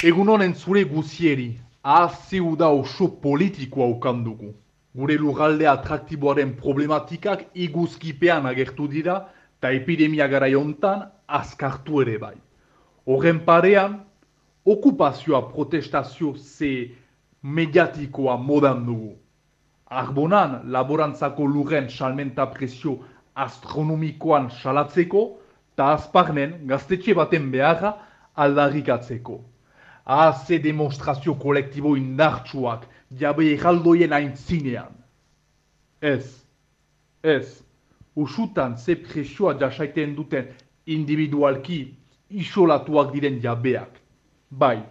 Egun honen zure guzieri, ahaziu da oso politikoa ukandugu. Gure lurralde atraktiboaren problematikak iguzkipean agertu dira, eta epidemia gara jontan azkartu ere bai. Horren parean, okupazioa protestazio ze mediatikoa modan dugu. Arbonan, laborantzako lurren salmenta presio astronomikoan salatzeko, eta azparnen gaztetxe baten beharra aldarrikatzeko. Ah, ze demonstrazio kolektibo indartsuak jabe erraldoien aintzinean. Ez, ez, usutan ze presioa jasaiten duten individualki isolatuak diren jabeak. Bai,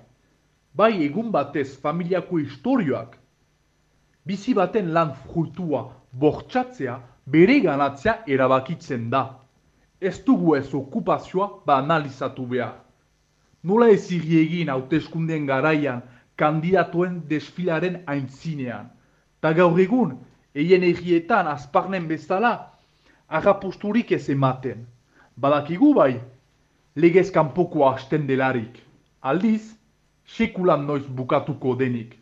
bai egun batez familiako istorioak, bizi baten lan fruitua bortxatzea bere ganatzea erabakitzen da. Ez dugu ez okupazioa ba analizatu behar. Nola ez egin hauteskunden garaian kandidatuen desfilaren aintzinean. Ta gaur egun, eien egietan azparnen bezala, agaposturik ez ematen. Badakigu bai, legez kanpoko hasten delarik. Aldiz, sekulan noiz bukatuko denik.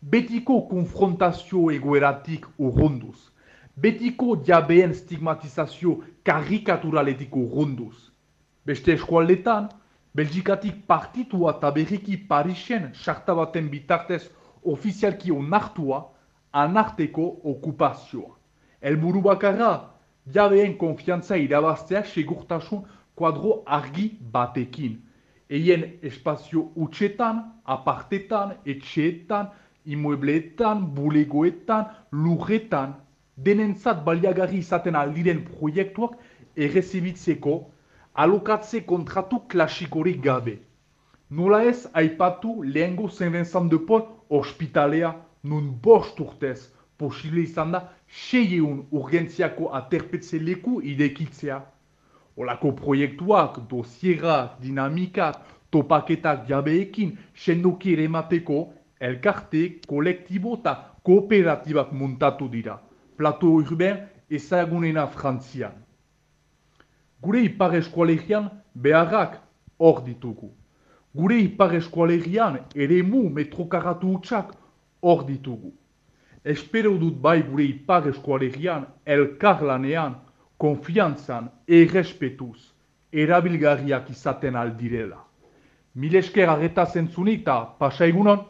Betiko konfrontazio egoeratik urrunduz. Betiko jabeen stigmatizazio karikaturaletik urrunduz. Beste eskualdetan, Belgikatik partitua eta berriki Parisen sarta baten bitartez ofizialki onartua anarteko okupazioa. Elburu bakarra, jabeen konfiantza irabaztea segurtasun kuadro argi batekin. Eien espazio utxetan, apartetan, etxeetan, imuebleetan, bulegoetan, lurretan, denentzat baliagarri izaten aldiren proiektuak errezibitzeko alokatze kontratu klasikorik gabe. Nola ez aipatu lehengo zenbenzan de Pol ospitalea nun bost urtez posible izan da seieun urgentziako aterpetze leku idekitzea. Olako proiektuak, dosierak, dinamikak, topaketak jabeekin sendoki ere mateko elkarte, kolektibo eta kooperatibak muntatu dira. Plato urben ezagunena frantzian. Gure ipar eskualegian beharrak hor ditugu. Gure ipar eskualegian ere mu metrokaratu utxak hor ditugu. Espero dut bai gure ipar eskualegian elkar lanean, konfiantzan, errespetuz, erabilgarriak izaten aldirela. Mil esker arreta zentzunik eta pasa egunon?